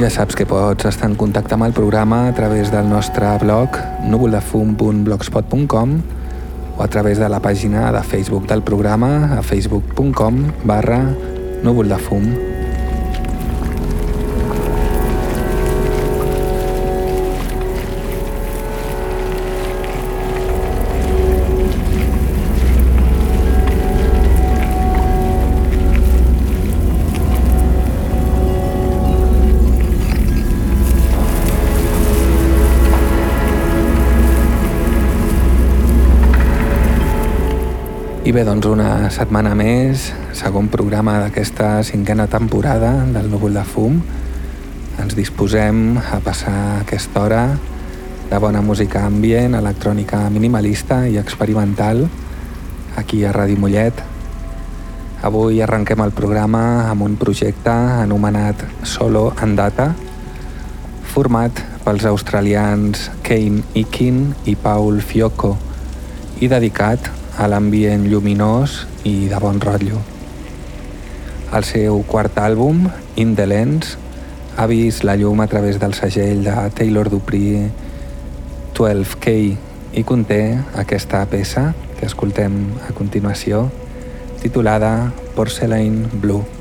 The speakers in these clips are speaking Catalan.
Ja saps que pots estar en contacte amb el programa a través del nostre blog núvoldefum.blogspot.com o a través de la pàgina de Facebook del programa a facebook.com barra núvol I bé, doncs una setmana més, segon programa d'aquesta cinquena temporada del Núvol de Fum. Ens disposem a passar aquesta hora de bona música ambient, electrònica minimalista i experimental aquí a Ràdio Mollet. Avui arrenquem el programa amb un projecte anomenat Solo en Data, format pels australians Kane Ikin i Paul Fiocco i dedicat a l'ambient lluminós i de bon rotllo. El seu quart àlbum, In the Lens, ha vist la llum a través del segell de Taylor Dupree 12K i conté aquesta peça que escoltem a continuació, titulada Porcelain Blue.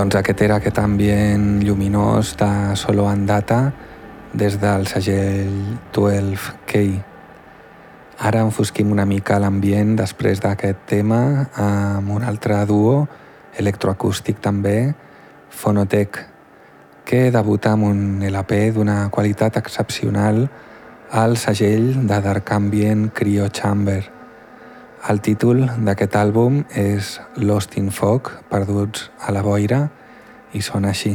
Doncs aquest era aquest ambient lluminós de Solo Andata des del segell 12K. Ara enfosquim una mica l'ambient després d'aquest tema amb un altre duo, electroacústic també, Fonotec, que debuta amb un LP d'una qualitat excepcional al segell de Dark Ambient Cryo Chamber. El títol d'aquest àlbum és Lost in Fog, perduts a la boira, i sona així.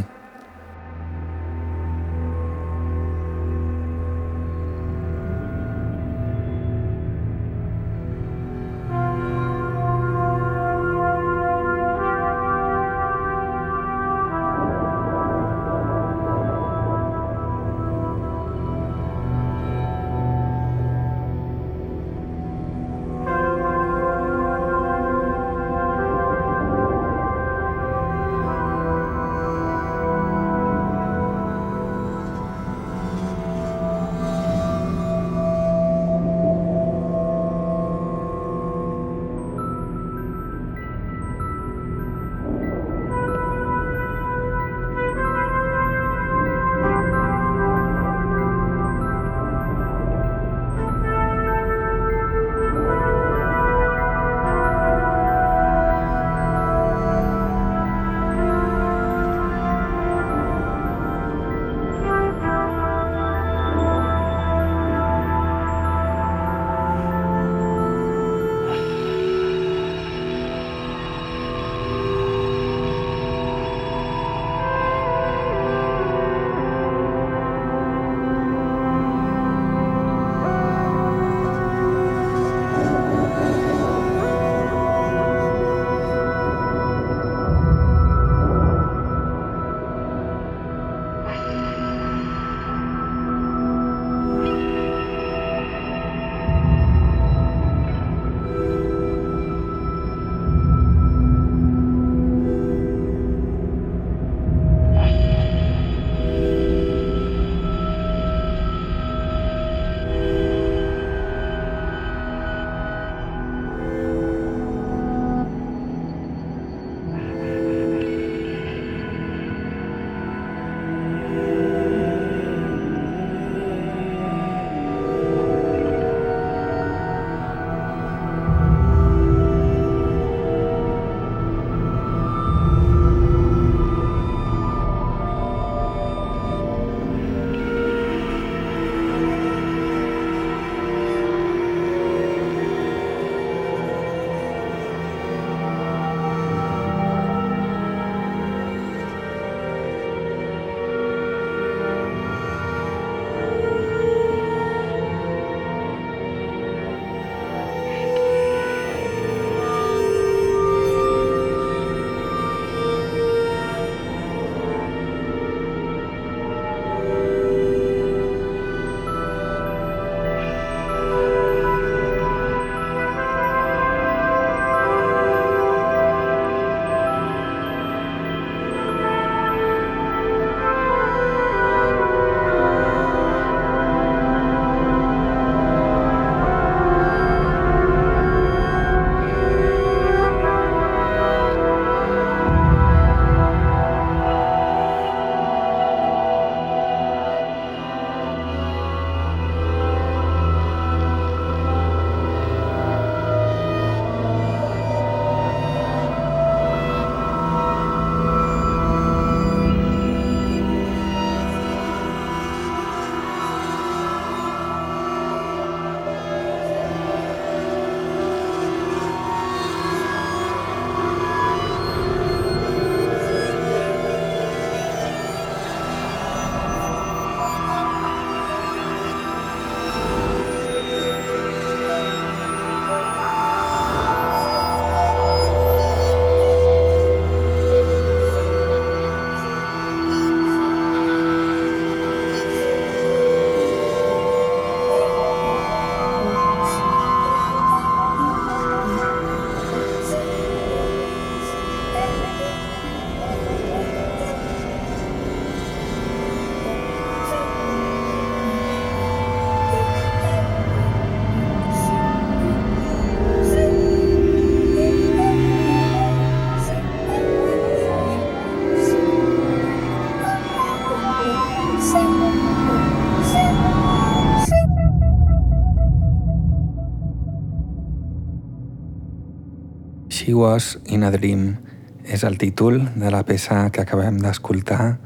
Was in a Dream és el títol de la peça que acabem d'escoltar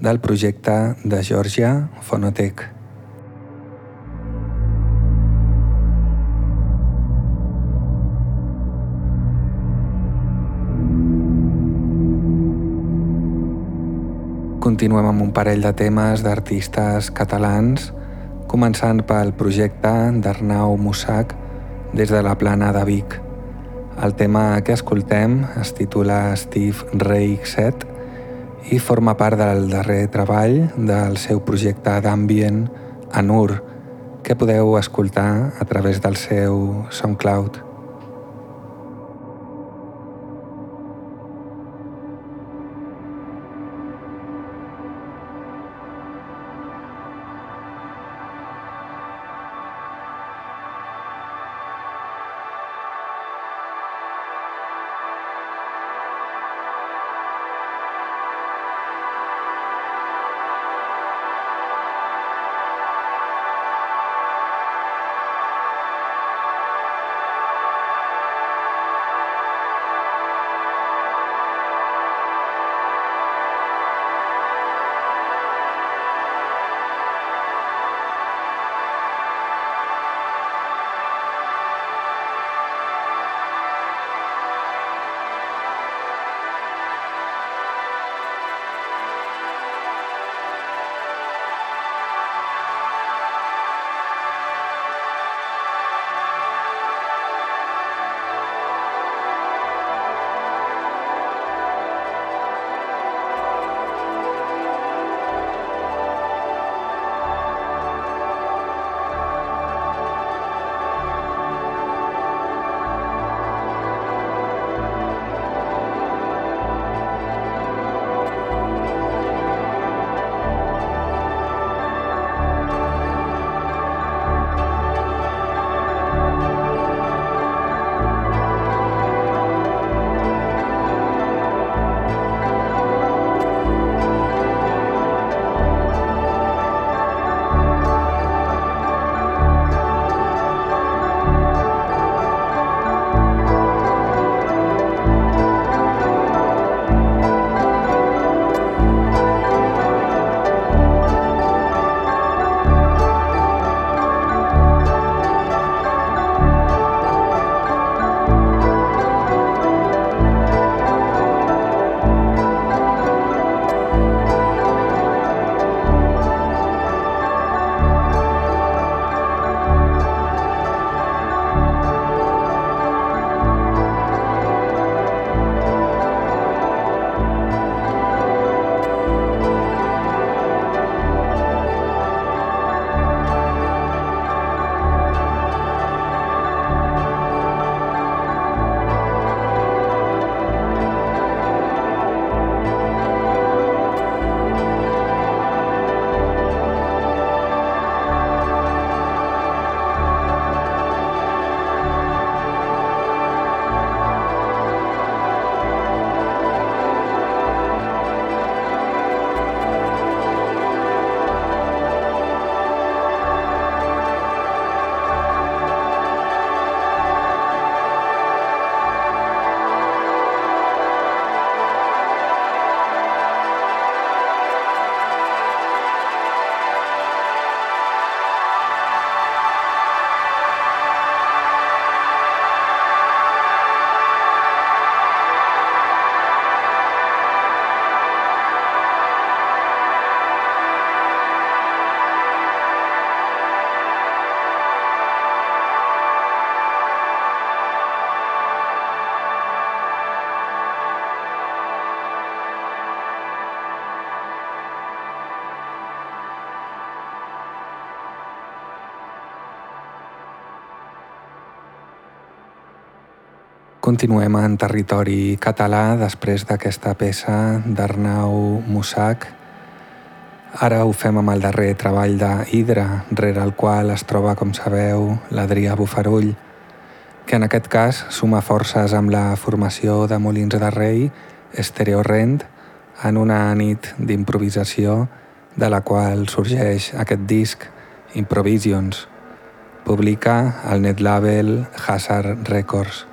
del projecte de Georgia Phonotech. Continuem amb un parell de temes d'artistes catalans, començant pel projecte d'Arnau Mussac des de la plana de Vic. El tema que escoltem es titula Steve Ray 7 i forma part del darrer treball del seu projecte d'ambient Anur, que podeu escoltar a través del seu SoundCloud. Continuem en territori català després d'aquesta peça d'Arnau Mussac. Ara ho fem amb el darrer treball d'Hidra, rere el qual es troba, com sabeu, l'Adrià Bufarull, que en aquest cas suma forces amb la formació de Molins de Rei, Estereo Rent, en una nit d'improvisació de la qual sorgeix aquest disc, Improvisions. Publica el net label Hazard Records.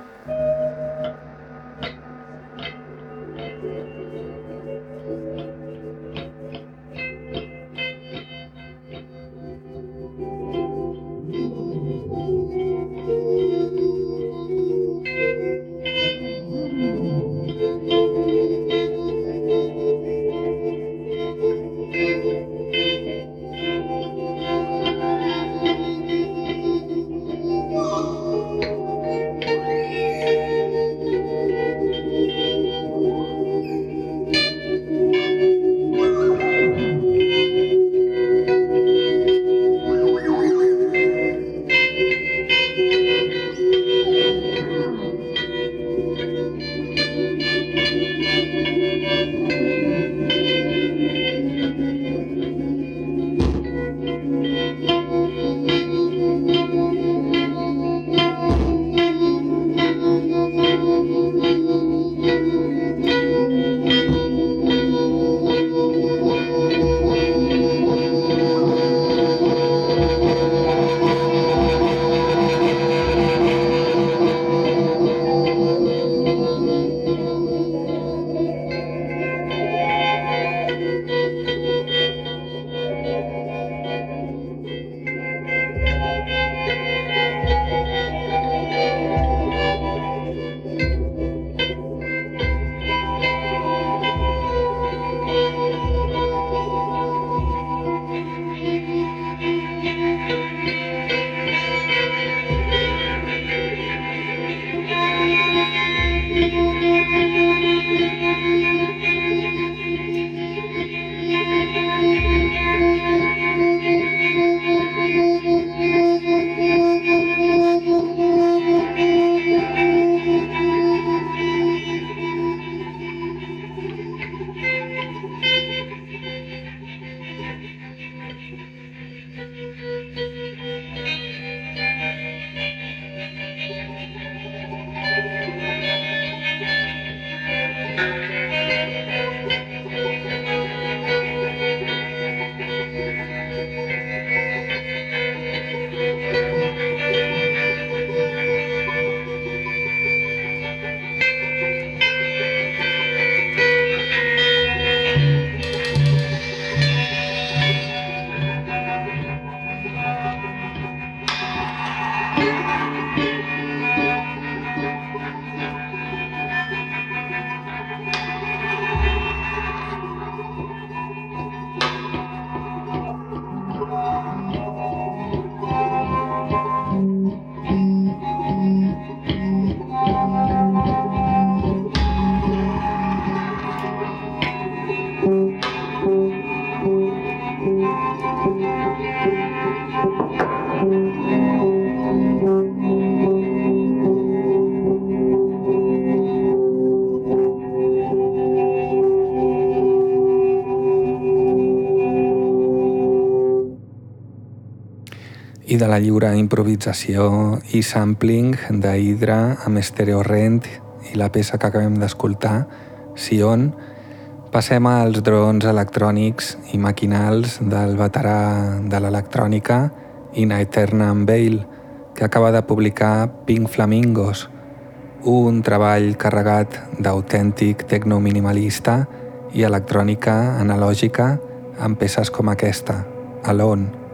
De la lliure improvisació i sampling d'Hydra amb Stereo Rent i la peça que acabem d'escoltar, Sion, passem als drons electrònics i maquinals del veterà de l'electrònica In Eternam Veil, que acaba de publicar Pink Flamingos, un treball carregat d'autèntic tecno-minimalista i electrònica analògica amb peces com aquesta, Alone.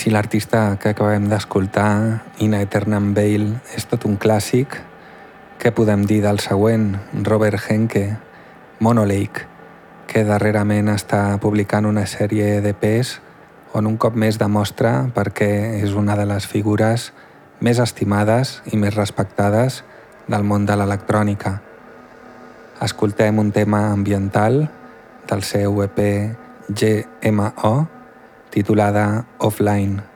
Si l'artista que acabem d'escoltar, Ina Eternam Veil, és tot un clàssic, què podem dir del següent, Robert Henke, Monolake, que darrerament està publicant una sèrie de pes on un cop més demostra perquè és una de les figures més estimades i més respectades del món de l'electrònica. Escoltem un tema ambiental del seu EP GMO titulada Offline.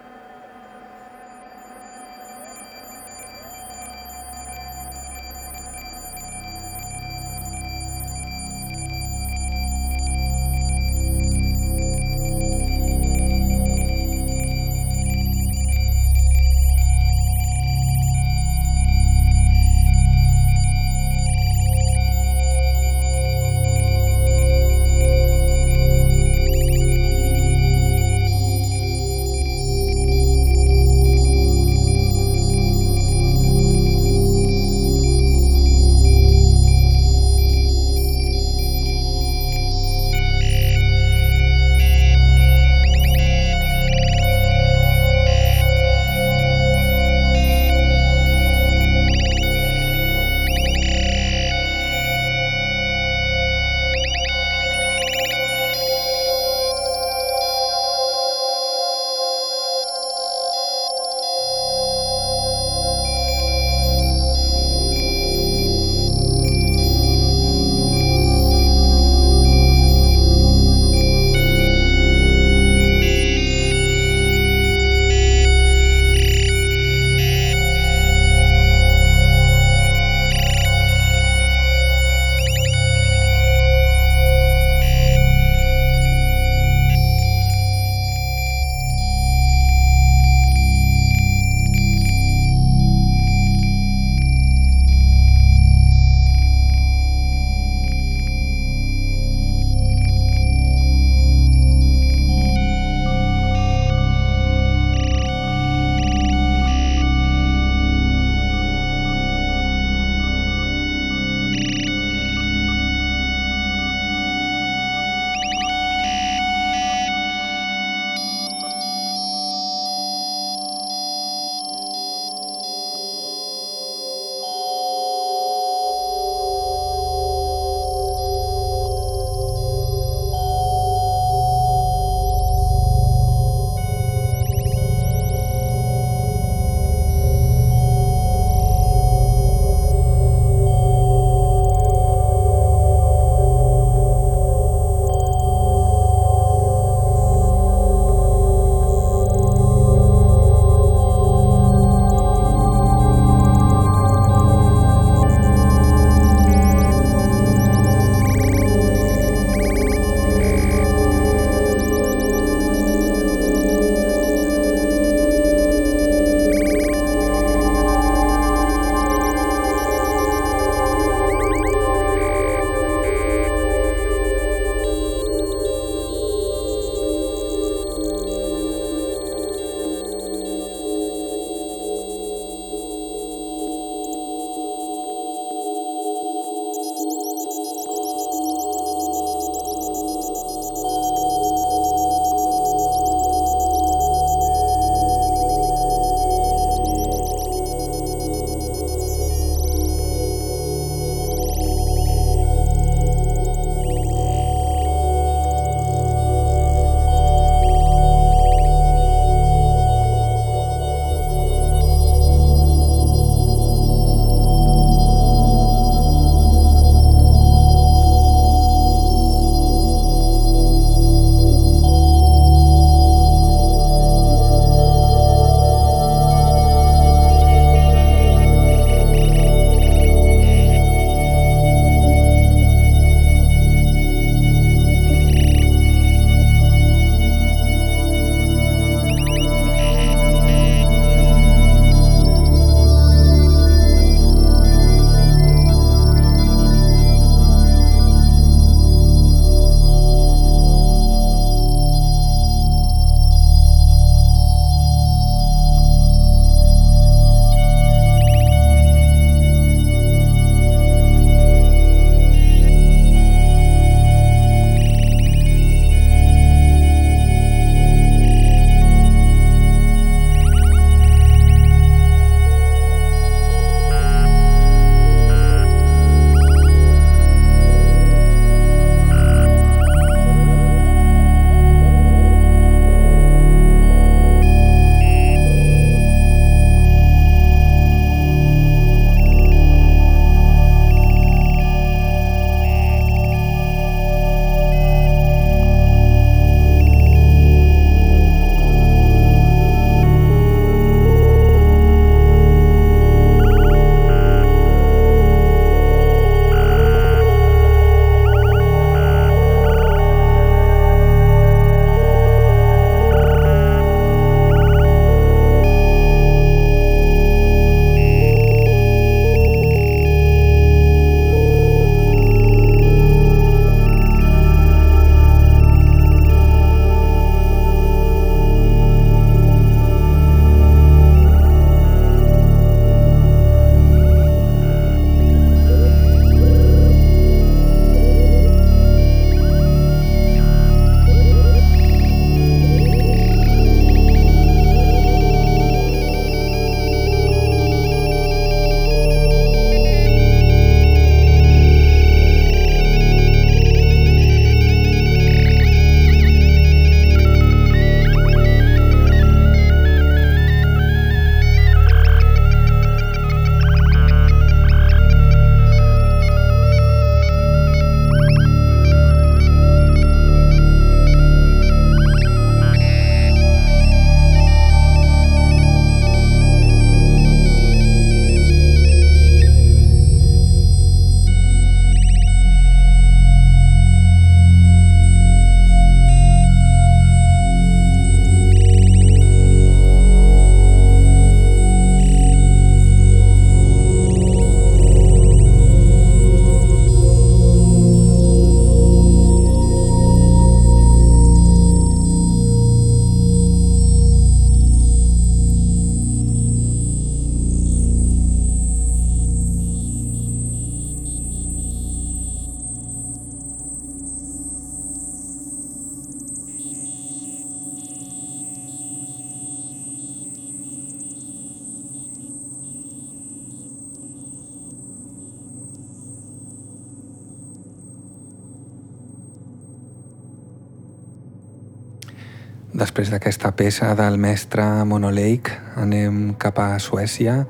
Després d'aquesta peça del mestre Monolake anem cap a Suècia,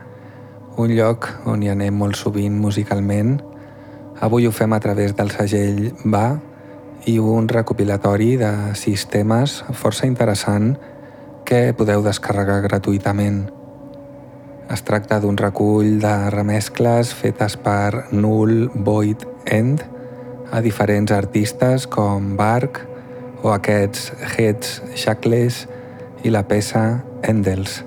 un lloc on hi anem molt sovint musicalment. Avui ho fem a través del segell Va i un recopilatori de sis temes força interessant que podeu descarregar gratuïtament. Es tracta d'un recull de remescles fetes per Null Void End a diferents artistes com Bark, o aquests Heads Shackles i la peça Endels.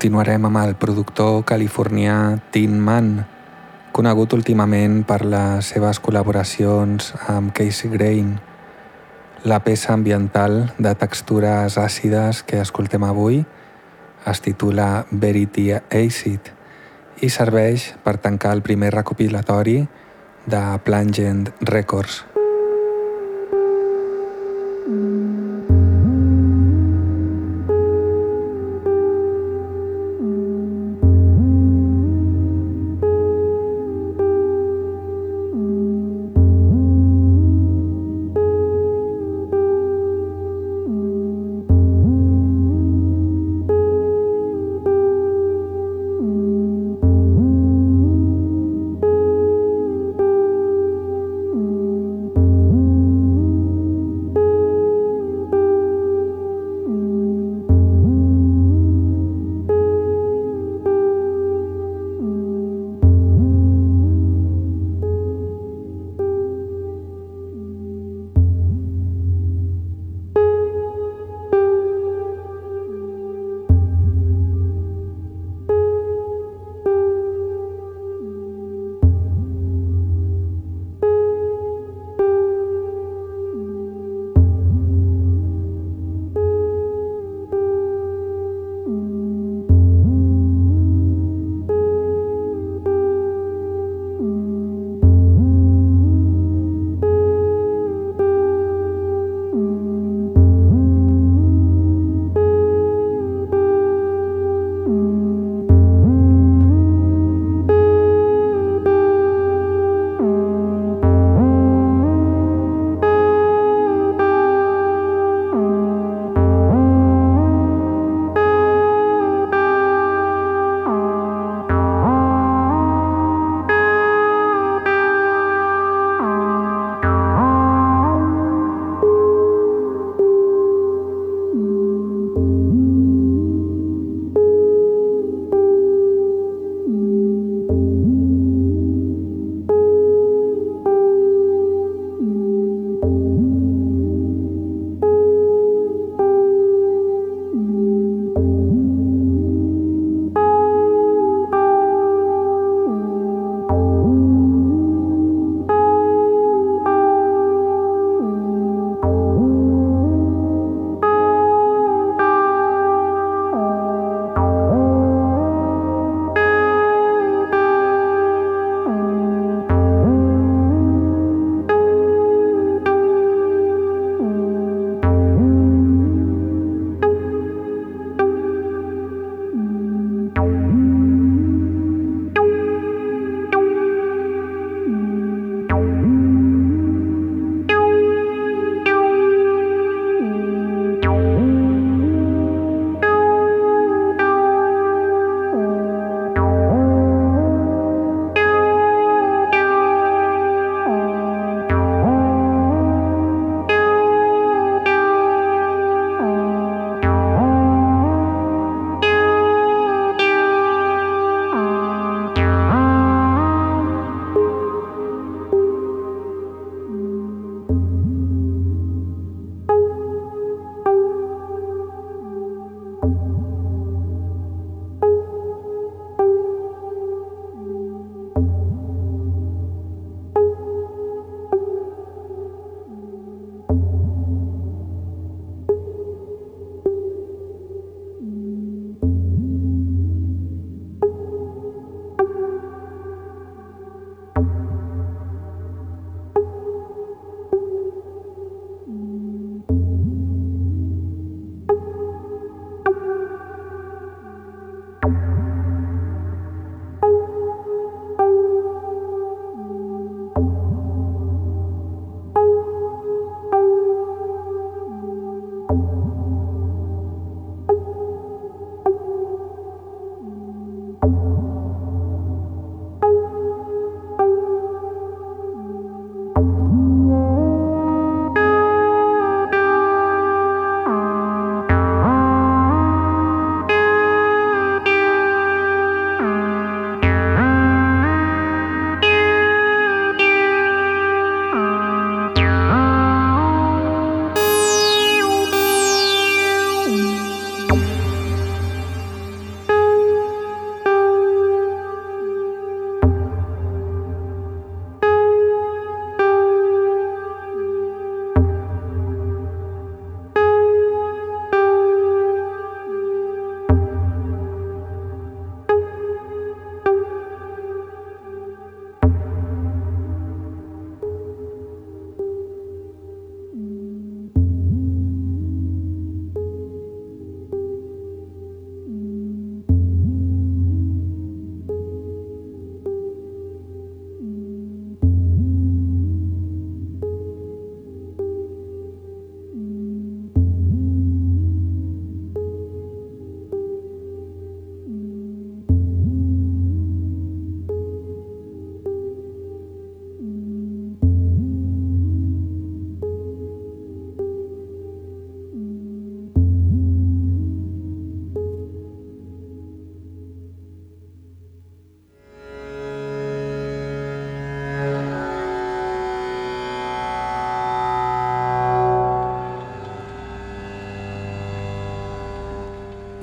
Continuarem amb el productor californià Tin Man, conegut últimament per les seves col·laboracions amb Casey Grain. La peça ambiental de textures àcides que escoltem avui es titula Verity Acid i serveix per tancar el primer recopilatori de Plangent Records.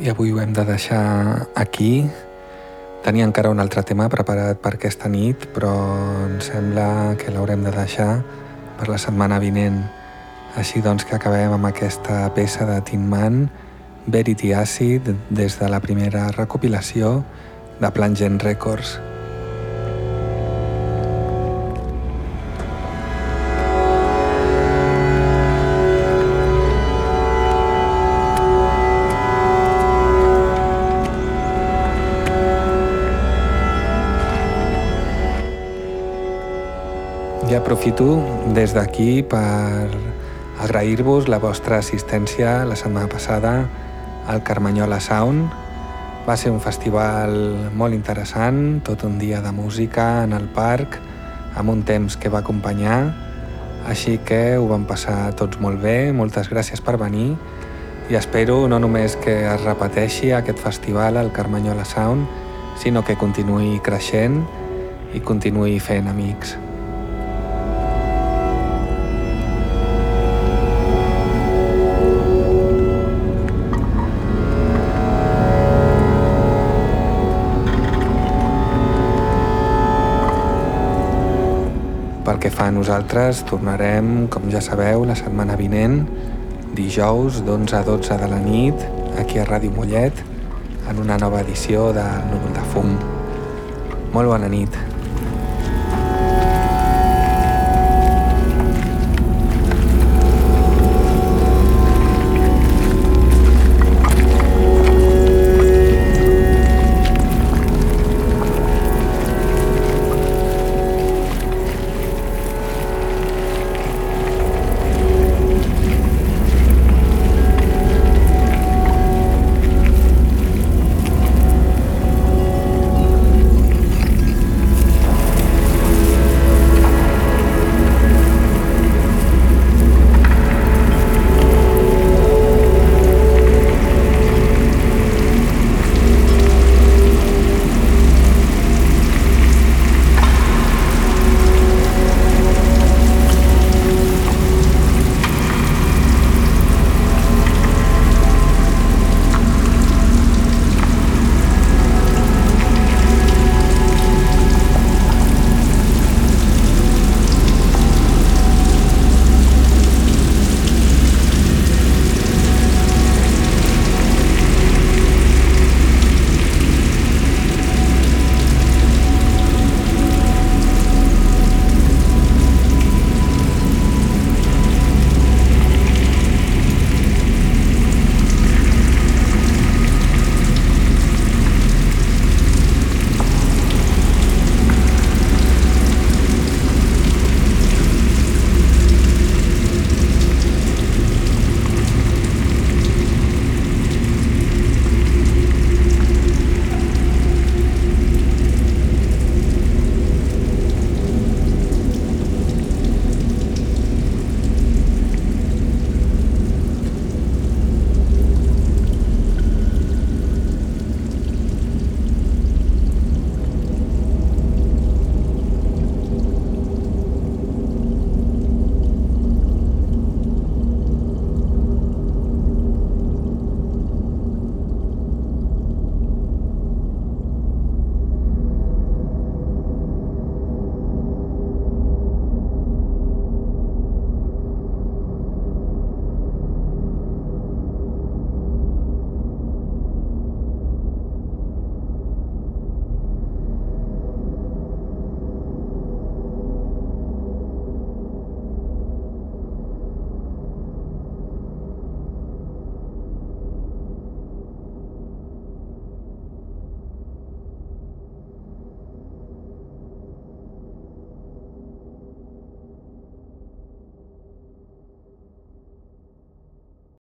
I avui ho hem de deixar aquí. Tenia encara un altre tema preparat per aquesta nit, però em sembla que l'haurem de deixar per la setmana vinent. Així doncs que acabem amb aquesta peça de Tin Man, Verity Acid, des de la primera recopilació de Plangent Records. Aprofito des d'aquí per agrair-vos la vostra assistència la setmana passada al Carmanyola Sound. Va ser un festival molt interessant, tot un dia de música en el parc, amb un temps que va acompanyar, així que ho vam passar tots molt bé, moltes gràcies per venir i espero no només que es repeteixi aquest festival al Carmanyola Sound, sinó que continuï creixent i continuï fent amics. Pel que fa a nosaltres, tornarem, com ja sabeu, la setmana vinent, dijous d'11 a 12 de la nit, aquí a Ràdio Mollet, en una nova edició del Núvol de Fum. Molt bona nit.